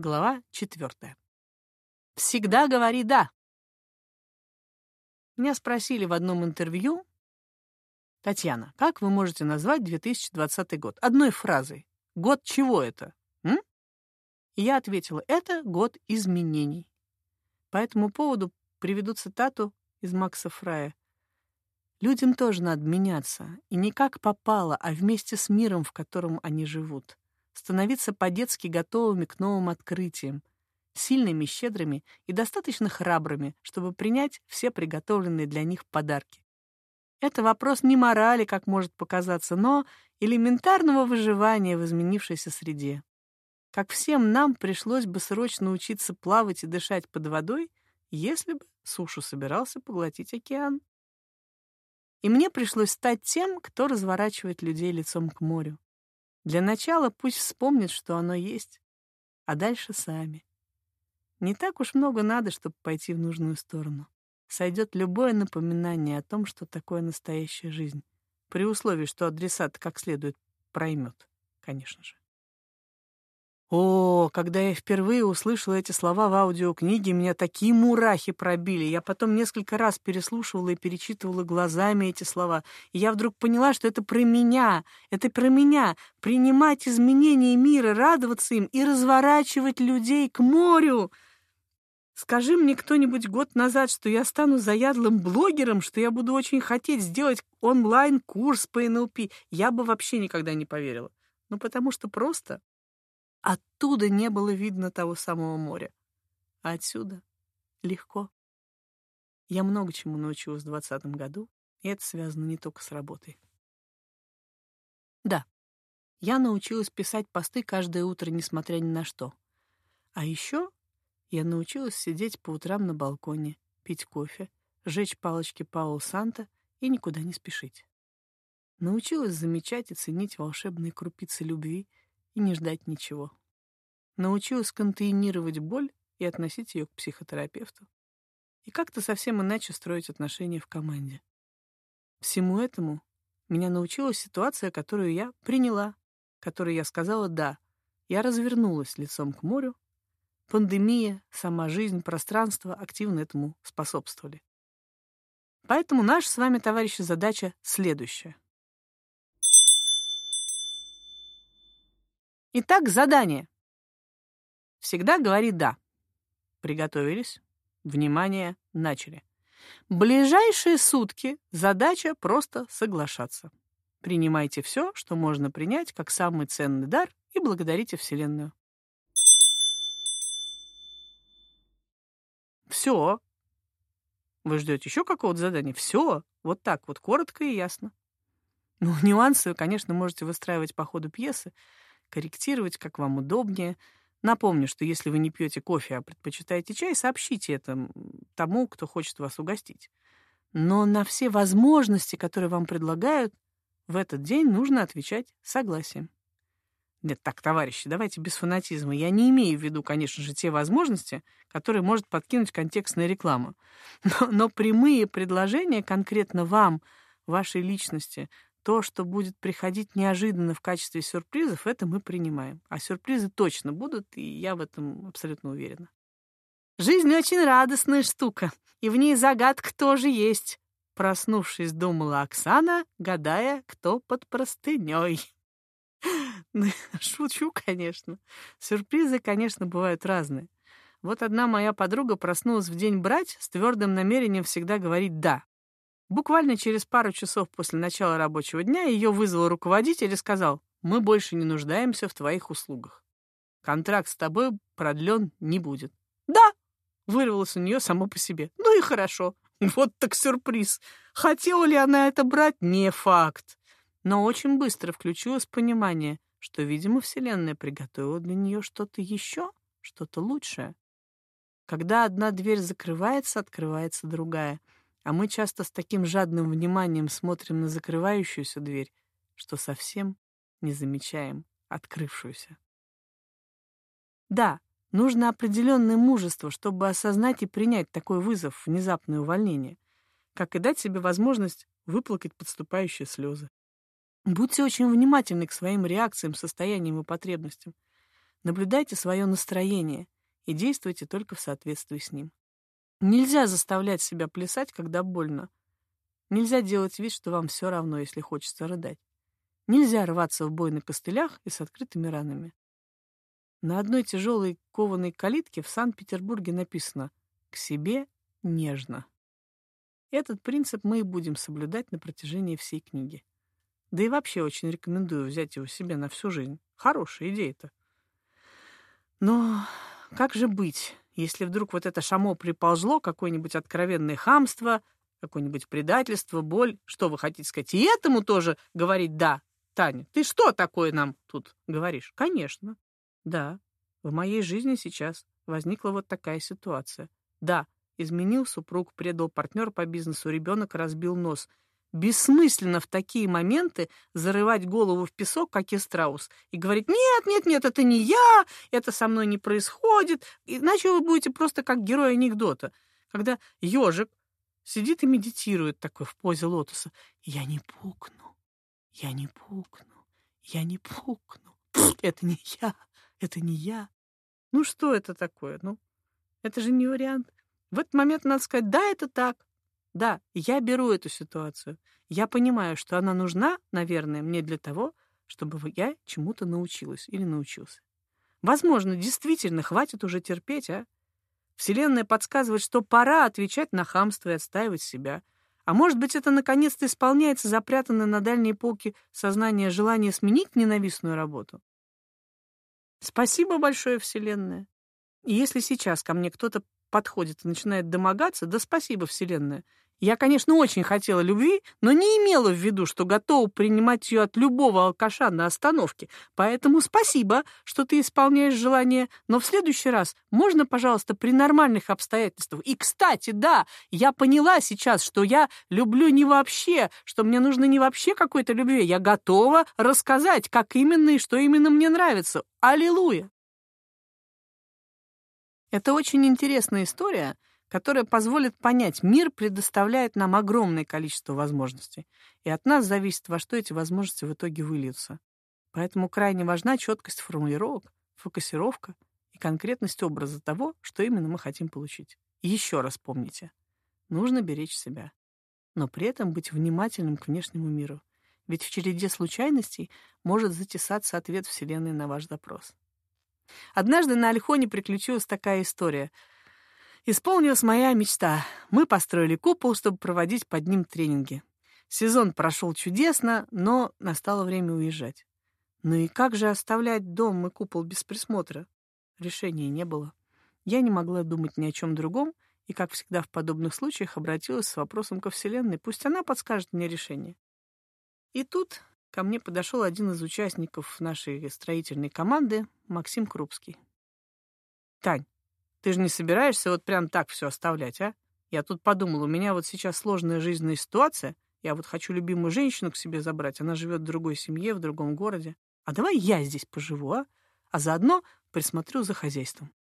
Глава четвертая. Всегда говори «да». Меня спросили в одном интервью, Татьяна, как вы можете назвать 2020 год? Одной фразой. Год чего это? М? Я ответила, это год изменений. По этому поводу приведу цитату из Макса Фрая. Людям тоже надо меняться, и не как попало, а вместе с миром, в котором они живут. Становиться по-детски готовыми к новым открытиям, сильными, щедрыми и достаточно храбрыми, чтобы принять все приготовленные для них подарки. Это вопрос не морали, как может показаться, но элементарного выживания в изменившейся среде. Как всем нам пришлось бы срочно учиться плавать и дышать под водой, если бы сушу собирался поглотить океан. И мне пришлось стать тем, кто разворачивает людей лицом к морю. Для начала пусть вспомнят, что оно есть, а дальше сами. Не так уж много надо, чтобы пойти в нужную сторону. Сойдет любое напоминание о том, что такое настоящая жизнь, при условии, что адресат как следует проймет, конечно же. О, когда я впервые услышала эти слова в аудиокниге, меня такие мурахи пробили. Я потом несколько раз переслушивала и перечитывала глазами эти слова. И я вдруг поняла, что это про меня. Это про меня. Принимать изменения мира, радоваться им и разворачивать людей к морю. Скажи мне кто-нибудь год назад, что я стану заядлым блогером, что я буду очень хотеть сделать онлайн-курс по НЛП, я бы вообще никогда не поверила. Ну, потому что просто Оттуда не было видно того самого моря. А отсюда легко. Я много чему научилась в двадцатом году, и это связано не только с работой. Да, я научилась писать посты каждое утро, несмотря ни на что. А еще я научилась сидеть по утрам на балконе, пить кофе, жечь палочки Паула Санта и никуда не спешить. Научилась замечать и ценить волшебные крупицы любви и не ждать ничего. Научилась контейнировать боль и относить ее к психотерапевту. И как-то совсем иначе строить отношения в команде. Всему этому меня научила ситуация, которую я приняла, которой я сказала «да». Я развернулась лицом к морю. Пандемия, сама жизнь, пространство активно этому способствовали. Поэтому наша с вами, товарищи, задача следующая — Итак, задание. Всегда говори «да». Приготовились. Внимание, начали. Ближайшие сутки задача просто соглашаться. Принимайте все, что можно принять как самый ценный дар, и благодарите Вселенную. Все. Вы ждете еще какого-то задания? Все. Вот так вот, коротко и ясно. Ну, нюансы, конечно, можете выстраивать по ходу пьесы, корректировать, как вам удобнее. Напомню, что если вы не пьете кофе, а предпочитаете чай, сообщите это тому, кто хочет вас угостить. Но на все возможности, которые вам предлагают, в этот день нужно отвечать согласием. Нет, так, товарищи, давайте без фанатизма. Я не имею в виду, конечно же, те возможности, которые может подкинуть контекстная реклама. Но, но прямые предложения конкретно вам, вашей личности, то, что будет приходить неожиданно в качестве сюрпризов, это мы принимаем. А сюрпризы точно будут, и я в этом абсолютно уверена. Жизнь очень радостная штука, и в ней загадка тоже есть. Проснувшись, думала Оксана, гадая, кто под простыней. Шучу, конечно. Сюрпризы, конечно, бывают разные. Вот одна моя подруга проснулась в день брать с твердым намерением всегда говорить «да». Буквально через пару часов после начала рабочего дня ее вызвал руководитель и сказал, «Мы больше не нуждаемся в твоих услугах. Контракт с тобой продлен не будет». «Да!» — вырвалось у нее само по себе. «Ну и хорошо. Вот так сюрприз. Хотела ли она это брать? Не факт. Но очень быстро включилось понимание, что, видимо, Вселенная приготовила для нее что-то еще, что-то лучшее. Когда одна дверь закрывается, открывается другая — а мы часто с таким жадным вниманием смотрим на закрывающуюся дверь, что совсем не замечаем открывшуюся. Да, нужно определенное мужество, чтобы осознать и принять такой вызов, внезапное увольнение, как и дать себе возможность выплакать подступающие слезы. Будьте очень внимательны к своим реакциям, состояниям и потребностям. Наблюдайте свое настроение и действуйте только в соответствии с ним. Нельзя заставлять себя плясать, когда больно. Нельзя делать вид, что вам все равно, если хочется рыдать. Нельзя рваться в бой на костылях и с открытыми ранами. На одной тяжелой кованой калитке в Санкт-Петербурге написано «К себе нежно». Этот принцип мы и будем соблюдать на протяжении всей книги. Да и вообще очень рекомендую взять его себе на всю жизнь. Хорошая идея-то. Но как же быть, если вдруг вот это шамо приползло, какое-нибудь откровенное хамство, какое-нибудь предательство, боль? Что вы хотите сказать? И этому тоже говорить «да». Таня, ты что такое нам тут говоришь? Конечно. Да, в моей жизни сейчас возникла вот такая ситуация. Да, изменил супруг, предал партнер по бизнесу, ребенок разбил нос — Бессмысленно в такие моменты зарывать голову в песок, как и страус, и говорить «нет, нет, нет, это не я, это со мной не происходит», иначе вы будете просто как герой анекдота, когда ежик сидит и медитирует такой в позе лотоса «я не пукну, я не пукну, я не пукну, это не я, это не я». Ну что это такое? Ну, это же не вариант. В этот момент надо сказать «да, это так», да, я беру эту ситуацию. Я понимаю, что она нужна, наверное, мне для того, чтобы я чему-то научилась или научился. Возможно, действительно, хватит уже терпеть, а? Вселенная подсказывает, что пора отвечать на хамство и отстаивать себя. А может быть, это наконец-то исполняется запрятанное на дальней полке сознание желание сменить ненавистную работу? Спасибо большое, Вселенная. И если сейчас ко мне кто-то подходит и начинает домогаться, да спасибо, Вселенная. Я, конечно, очень хотела любви, но не имела в виду, что готова принимать ее от любого алкаша на остановке. Поэтому спасибо, что ты исполняешь желание, но в следующий раз можно, пожалуйста, при нормальных обстоятельствах. И, кстати, да, я поняла сейчас, что я люблю не вообще, что мне нужно не вообще какой-то любви. Я готова рассказать, как именно и что именно мне нравится. Аллилуйя! Это очень интересная история — которая позволит понять, мир предоставляет нам огромное количество возможностей, и от нас зависит, во что эти возможности в итоге выльются. Поэтому крайне важна четкость формулировок, фокусировка и конкретность образа того, что именно мы хотим получить. И еще раз помните, нужно беречь себя, но при этом быть внимательным к внешнему миру, ведь в череде случайностей может затесаться ответ Вселенной на ваш запрос. Однажды на Альхоне приключилась такая история — Исполнилась моя мечта. Мы построили купол, чтобы проводить под ним тренинги. Сезон прошел чудесно, но настало время уезжать. Ну и как же оставлять дом и купол без присмотра? Решения не было. Я не могла думать ни о чем другом, и, как всегда в подобных случаях, обратилась с вопросом ко Вселенной. Пусть она подскажет мне решение. И тут ко мне подошел один из участников нашей строительной команды, Максим Крупский. «Тань, ты же не собираешься вот прям так все оставлять, а? Я тут подумал, у меня вот сейчас сложная жизненная ситуация. Я вот хочу любимую женщину к себе забрать. Она живет в другой семье, в другом городе. А давай я здесь поживу, а? А заодно присмотрю за хозяйством.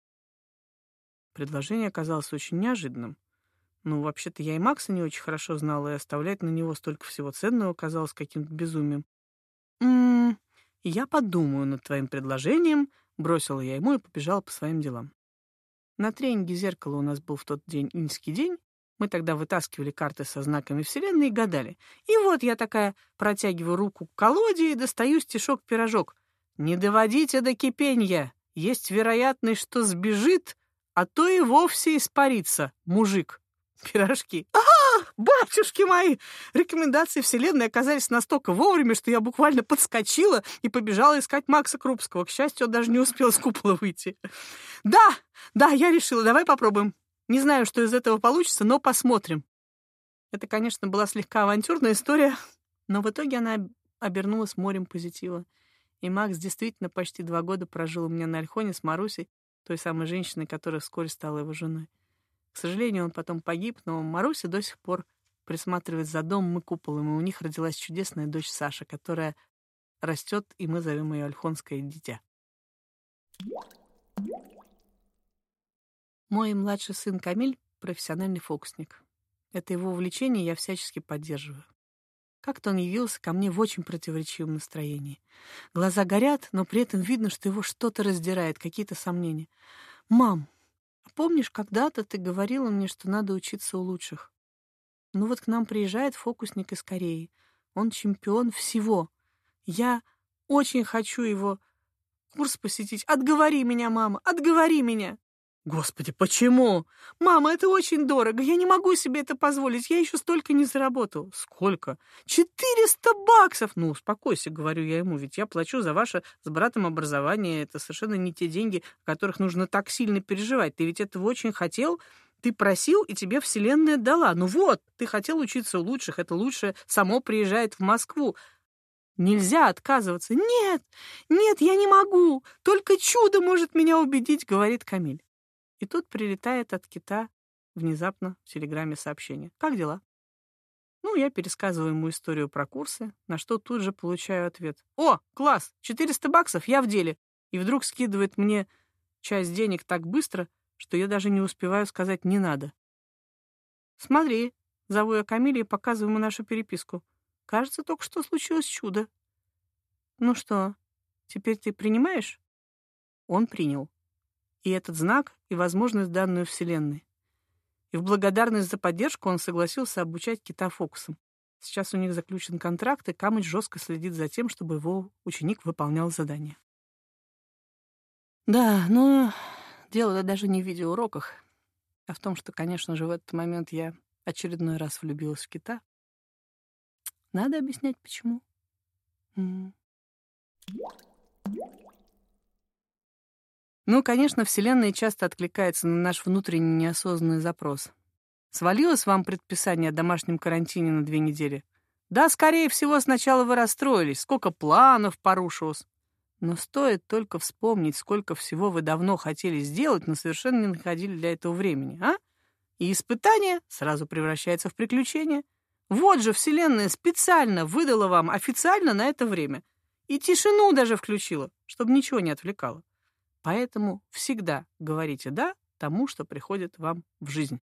Предложение оказалось очень неожиданным. Ну, вообще-то я и Макса не очень хорошо знала, и оставлять на него столько всего ценного казалось каким-то безумием. «М -м, я подумаю над твоим предложением», — бросила я ему и побежала по своим делам. На тренинге зеркала у нас был в тот день инский день. Мы тогда вытаскивали карты со знаками Вселенной и гадали. И вот я такая протягиваю руку к колоде и достаю стишок-пирожок. «Не доводите до кипения. Есть вероятность, что сбежит, а то и вовсе испарится, мужик». Пирожки. «Ага!» Батюшки мои! Рекомендации Вселенной оказались настолько вовремя, что я буквально подскочила и побежала искать Макса Крупского. К счастью, он даже не успел с купола выйти. Да, да, я решила, давай попробуем. Не знаю, что из этого получится, но посмотрим. Это, конечно, была слегка авантюрная история, но в итоге она обернулась морем позитива. И Макс действительно почти два года прожил у меня на Альхоне с Марусей, той самой женщиной, которая вскоре стала его женой. К сожалению, он потом погиб, но Маруся до сих пор присматривает за домом и куполом, и у них родилась чудесная дочь Саша, которая растет, и мы зовем ее Альхонское дитя. Мой младший сын Камиль — профессиональный фокусник. Это его увлечение я всячески поддерживаю. Как-то он явился ко мне в очень противоречивом настроении. Глаза горят, но при этом видно, что его что-то раздирает, какие-то сомнения. «Мам, помнишь, когда-то ты говорила мне, что надо учиться у лучших? Ну вот к нам приезжает фокусник из Кореи. Он чемпион всего. Я очень хочу его курс посетить. Отговори меня, мама, отговори меня!» Господи, почему? Мама, это очень дорого. Я не могу себе это позволить. Я еще столько не заработал. Сколько? Четыреста баксов! Ну, успокойся, говорю я ему, ведь я плачу за ваше с братом образование. Это совершенно не те деньги, о которых нужно так сильно переживать. Ты ведь этого очень хотел, ты просил, и тебе Вселенная дала. Ну вот, ты хотел учиться у лучших, это лучшее само приезжает в Москву. Нельзя отказываться. Нет, нет, я не могу. Только чудо может меня убедить, говорит Камиль. И тут прилетает от кита внезапно в телеграмме сообщение. «Как дела?» Ну, я пересказываю ему историю про курсы, на что тут же получаю ответ. «О, класс! 400 баксов, я в деле!» И вдруг скидывает мне часть денег так быстро, что я даже не успеваю сказать «не надо». «Смотри», — зову я Камиле и показываю ему нашу переписку. «Кажется, только что случилось чудо». «Ну что, теперь ты принимаешь?» Он принял и этот знак, и возможность данную Вселенной. И в благодарность за поддержку он согласился обучать кита фокусам. Сейчас у них заключен контракт, и Камыч жестко следит за тем, чтобы его ученик выполнял задание. Да, но дело даже не в видеоуроках, а в том, что, конечно же, в этот момент я очередной раз влюбилась в кита. Надо объяснять, почему. -м. Ну, конечно, Вселенная часто откликается на наш внутренний неосознанный запрос. Свалилось вам предписание о домашнем карантине на две недели? Да, скорее всего, сначала вы расстроились, сколько планов порушилось. Но стоит только вспомнить, сколько всего вы давно хотели сделать, но совершенно не находили для этого времени, а? И испытание сразу превращается в приключение. Вот же Вселенная специально выдала вам официально на это время. И тишину даже включила, чтобы ничего не отвлекало. Поэтому всегда говорите «да» тому, что приходит вам в жизнь.